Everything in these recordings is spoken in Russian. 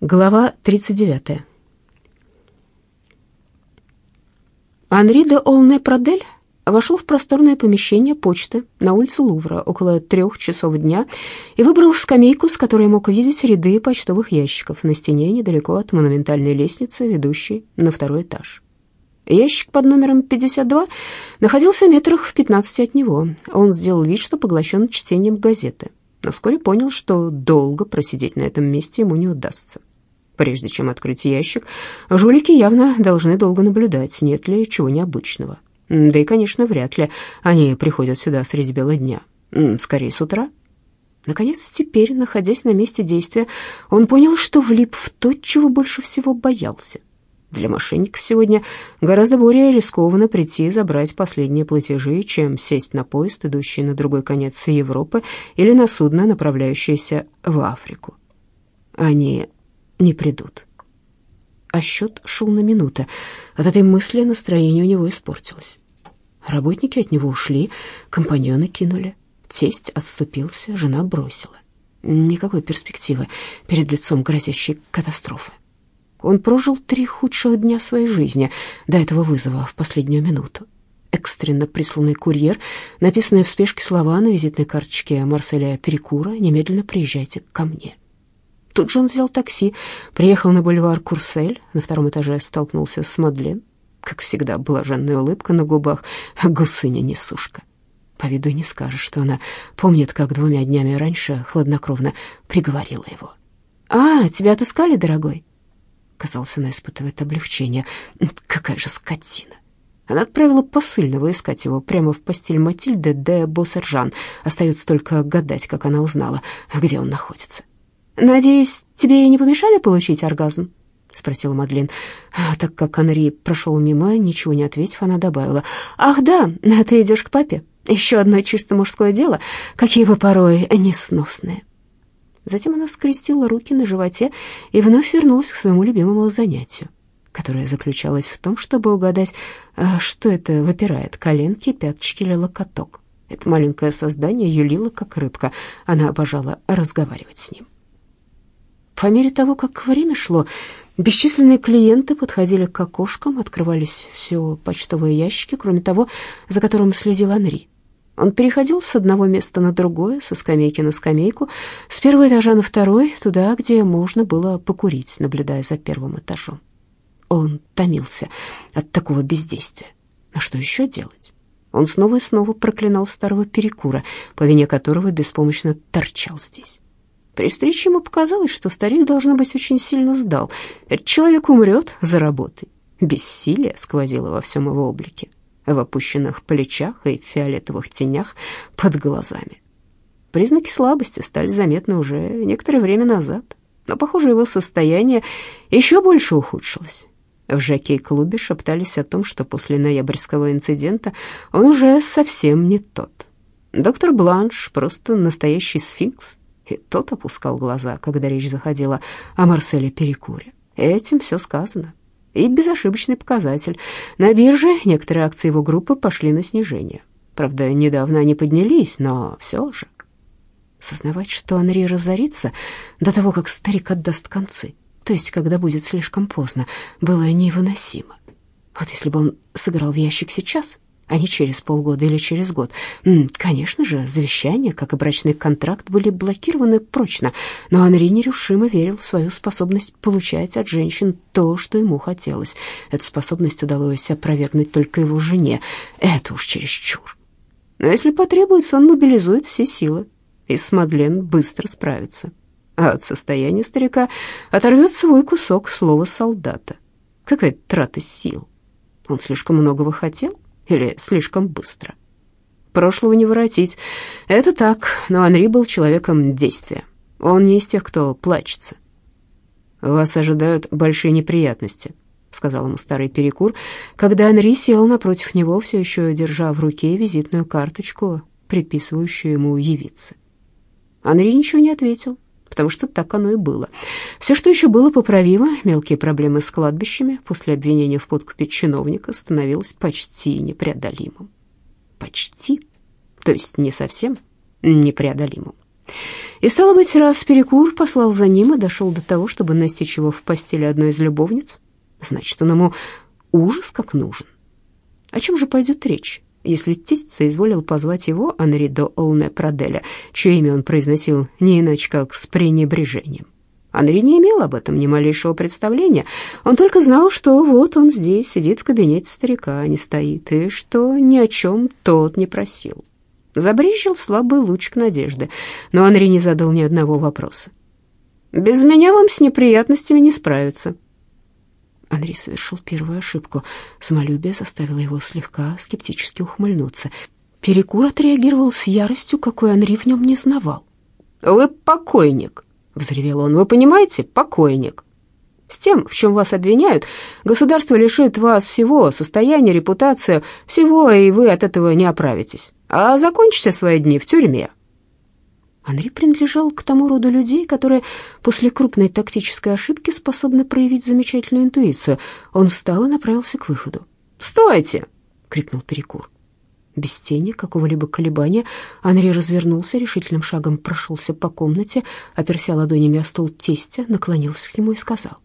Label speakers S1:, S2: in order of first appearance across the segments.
S1: Глава 39. Анри де Олне-Прадель вошел в просторное помещение почты на улице Лувра около трех часов дня и выбрал скамейку, с которой мог видеть ряды почтовых ящиков на стене недалеко от монументальной лестницы, ведущей на второй этаж. Ящик под номером 52 находился метрах в 15 от него. Он сделал вид, что поглощен чтением газеты, но вскоре понял, что долго просидеть на этом месте ему не удастся. Прежде чем открыть ящик, жулики явно должны долго наблюдать, нет ли чего необычного. Да и, конечно, вряд ли они приходят сюда среди бела дня. Скорее, с утра. Наконец, теперь, находясь на месте действия, он понял, что влип в то, чего больше всего боялся. Для мошенников сегодня гораздо более рискованно прийти и забрать последние платежи, чем сесть на поезд, идущий на другой конец Европы, или на судно, направляющееся в Африку. Они не придут. А счет шел на минуты. От этой мысли настроение у него испортилось. Работники от него ушли, компаньоны кинули. Тесть отступился, жена бросила. Никакой перспективы перед лицом грозящей катастрофы. Он прожил три худших дня своей жизни до этого вызова в последнюю минуту. Экстренно присланный курьер, написанные в спешке слова на визитной карточке Марселя Перекура «Немедленно приезжайте ко мне». Тут же он взял такси, приехал на бульвар Курсель, на втором этаже столкнулся с Мадлен. Как всегда, блаженная улыбка на губах, а гусыня-несушка. По виду не скажешь, что она помнит, как двумя днями раньше хладнокровно приговорила его. «А, тебя отыскали, дорогой?» Казалось, она испытывает облегчение. Какая же скотина! Она отправила посыльного искать его прямо в постель Матильды де Боссержан. Остается только гадать, как она узнала, где он находится. «Надеюсь, тебе не помешали получить оргазм?» — спросила Мадлен. А, так как Анри прошел мимо, ничего не ответив, она добавила. «Ах, да, ты идешь к папе. Еще одно чисто мужское дело. Какие вы порой несносные». Затем она скрестила руки на животе и вновь вернулась к своему любимому занятию, которое заключалось в том, чтобы угадать, а, что это выпирает, коленки, пяточки или локоток. Это маленькое создание юлило, как рыбка. Она обожала разговаривать с ним. По мере того, как время шло, бесчисленные клиенты подходили к окошкам, открывались все почтовые ящики, кроме того, за которым следил Анри. Он переходил с одного места на другое, со скамейки на скамейку, с первого этажа на второй, туда, где можно было покурить, наблюдая за первым этажом. Он томился от такого бездействия. Но что еще делать? Он снова и снова проклинал старого перекура, по вине которого беспомощно торчал здесь. При встрече ему показалось, что старик, должно быть, очень сильно сдал. Человек умрет за работой. Бессилие сквозило во всем его облике, в опущенных плечах и фиолетовых тенях под глазами. Признаки слабости стали заметны уже некоторое время назад, но, похоже, его состояние еще больше ухудшилось. В жокей-клубе шептались о том, что после ноябрьского инцидента он уже совсем не тот. Доктор Бланш просто настоящий сфинкс, и тот опускал глаза, когда речь заходила о Марселе Перекуре. Этим все сказано. И безошибочный показатель. На бирже некоторые акции его группы пошли на снижение. Правда, недавно они поднялись, но все же. Сознавать, что Анри разорится до того, как старик отдаст концы, то есть когда будет слишком поздно, было невыносимо. Вот если бы он сыграл в ящик сейчас, а не через полгода или через год. Конечно же, завещание, как и брачный контракт, были блокированы прочно, но Анри нерушимо верил в свою способность получать от женщин то, что ему хотелось. Эту способность удалось опровергнуть только его жене. Это уж чересчур. Но если потребуется, он мобилизует все силы, и с Мадлен быстро справится. А от состояния старика оторвет свой кусок слова солдата. Какая трата сил. Он слишком многого хотел? Или слишком быстро. Прошлого не воротить. Это так, но Анри был человеком действия. Он не из тех, кто плачется. «Вас ожидают большие неприятности», — сказал ему старый перекур, когда Анри сел напротив него, все еще держа в руке визитную карточку, предписывающую ему явиться. Анри ничего не ответил потому что так оно и было. Все, что еще было поправимо, мелкие проблемы с кладбищами после обвинения в подкупе чиновника, становилось почти непреодолимым. Почти, то есть не совсем непреодолимым. И, стало быть, раз Перекур послал за ним и дошел до того, чтобы настичь его в постели одной из любовниц, значит, он ему ужас как нужен. О чем же пойдет речь, если тесть соизволил позвать его Анри до Олне Праделя, чье имя он произносил не иначе, как с пренебрежением? Анри не имел об этом ни малейшего представления. Он только знал, что вот он здесь, сидит в кабинете старика, а не стоит, и что ни о чем тот не просил. Забрезжил слабый лучик надежды, но Анри не задал ни одного вопроса. «Без меня вам с неприятностями не справиться», Андрей совершил первую ошибку. Самолюбие заставило его слегка скептически ухмыльнуться. Перекур отреагировал с яростью, какой Анри в нем не знавал. «Вы покойник», — взревел он. «Вы понимаете? Покойник. С тем, в чем вас обвиняют, государство лишит вас всего, состояния, репутацию, всего, и вы от этого не оправитесь. А закончите свои дни в тюрьме». Анри принадлежал к тому роду людей, которые после крупной тактической ошибки способны проявить замечательную интуицию. Он встал и направился к выходу. «Стойте!» — крикнул Перекур. Без тени какого-либо колебания Анри развернулся, решительным шагом прошелся по комнате, оперся ладонями о стол тестя, наклонился к нему и сказал.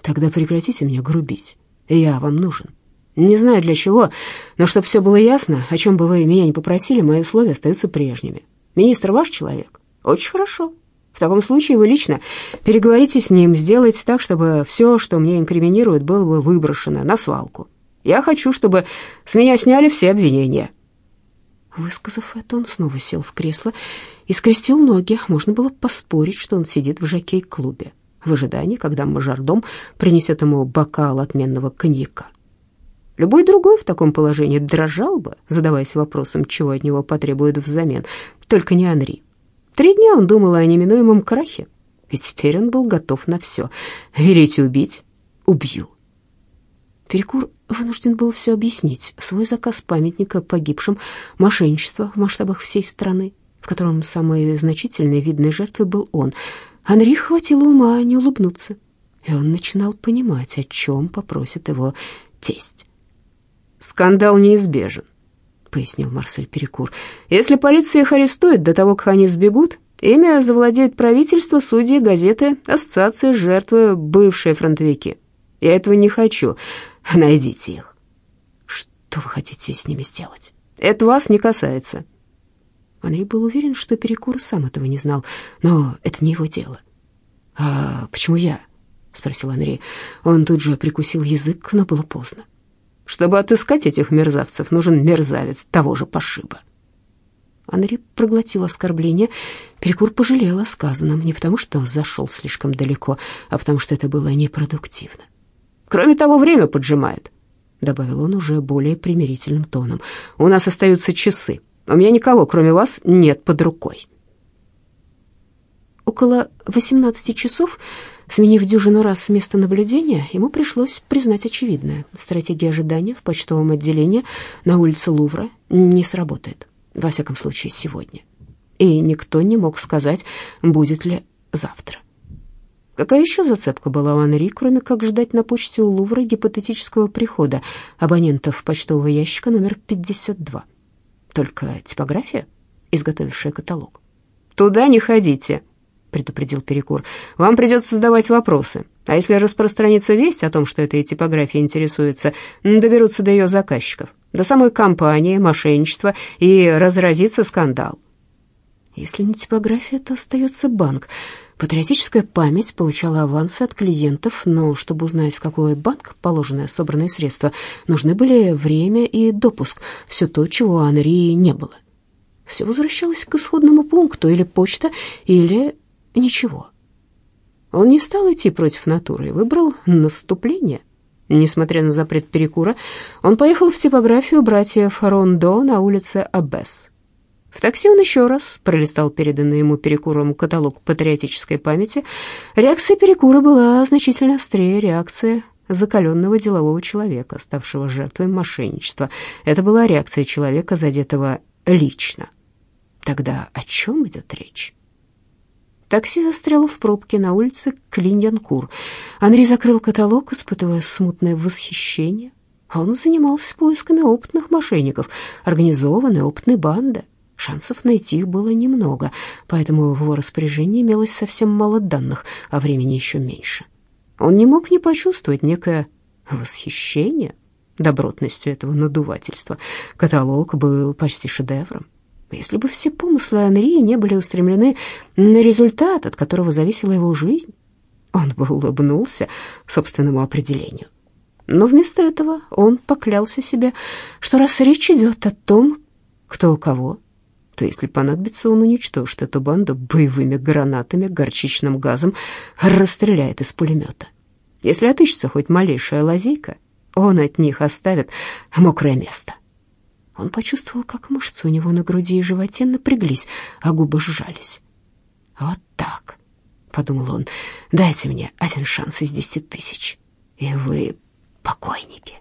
S1: «Тогда прекратите меня грубить. Я вам нужен. Не знаю для чего, но чтобы все было ясно, о чем бы вы меня ни попросили, мои условия остаются прежними. Министр ваш человек? Очень хорошо. В таком случае вы лично переговорите с ним, сделайте так, чтобы все, что мне инкриминируют, было бы выброшено на свалку. Я хочу, чтобы с меня сняли все обвинения». Высказав это, он снова сел в кресло и скрестил ноги. Можно было поспорить, что он сидит в жокей-клубе в ожидании, когда мажордом принесет ему бокал отменного коньяка. Любой другой в таком положении дрожал бы, задаваясь вопросом, чего от него потребуют взамен, только не Анри. Три дня он думал о неминуемом крахе, и теперь он был готов на все. «Велите убить? Убью». Перекур вынужден был все объяснить. Свой заказ памятника погибшим, мошенничество в масштабах всей страны, в котором самой значительной видной жертвой был он. Анри хватило ума не улыбнуться, и он начинал понимать, о чем попросит его тесть. «Скандал неизбежен», — пояснил Марсель Перекур. «Если полиция их арестует до того, как они сбегут, ими завладеют правительство, судьи, газеты, ассоциации, жертвы, бывшие фронтовики. Я этого не хочу. Найдите их». «Что вы хотите с ними сделать?» «Это вас не касается». Андрей был уверен, что Перекур сам этого не знал, но это не его дело. «А почему я?» — спросил Андрей. Он тут же прикусил язык, но было поздно. Чтобы отыскать этих мерзавцев, нужен мерзавец того же пошиба. Анри проглотил оскорбление. Перекур пожалел о сказанном не потому, что зашел слишком далеко, а потому что это было непродуктивно. «Кроме того, время поджимает», — добавил он уже более примирительным тоном. «У нас остаются часы. У меня никого, кроме вас, нет под рукой». Около 18 часов Сменив дюжину раз место наблюдения, ему пришлось признать очевидное. Стратегия ожидания в почтовом отделении на улице Лувра не сработает, во всяком случае сегодня. И никто не мог сказать, будет ли завтра. Какая еще зацепка была у Анри, кроме как ждать на почте у Лувра гипотетического прихода абонентов почтового ящика номер 52? Только типография, изготовившая каталог. «Туда не ходите», предупредил Перекур. «Вам придется задавать вопросы. А если распространится весть о том, что этой типографией интересуется, доберутся до ее заказчиков, до самой компании, мошенничества, и разразится скандал». Если не типография, то остается банк. Патриотическая память получала авансы от клиентов, но чтобы узнать, в какой банк положены собранные средства, нужны были время и допуск, все то, чего Анри не было. Все возвращалось к исходному пункту, или почта, или Ничего. Он не стал идти против натуры и выбрал наступление. Несмотря на запрет перекура, он поехал в типографию братьев Рондо на улице Аббес. В такси он еще раз пролистал переданный ему перекуром каталог патриотической памяти. Реакция перекура была значительно острее реакции закаленного делового человека, ставшего жертвой мошенничества. Это была реакция человека, задетого лично. Тогда о чем идет речь? Такси застряло в пробке на улице Клиньянкур. Анри закрыл каталог, испытывая смутное восхищение. Он занимался поисками опытных мошенников, организованной опытной банды. Шансов найти их было немного, поэтому в его распоряжении имелось совсем мало данных, а времени еще меньше. Он не мог не почувствовать некое восхищение добротностью этого надувательства. Каталог был почти шедевром. Если бы все помыслы Анри не были устремлены на результат, от которого зависела его жизнь, он бы улыбнулся собственному определению. Но вместо этого он поклялся себе, что раз речь идет о том, кто у кого, то если понадобится, он уничтожит эту банду боевыми гранатами, горчичным газом, расстреляет из пулемета. Если отыщется хоть малейшая лазейка, он от них оставит мокрое место. Он почувствовал, как мышцы у него на груди и животе напряглись, а губы сжались. «Вот так», — подумал он, — «дайте мне один шанс из десяти тысяч, и вы покойники».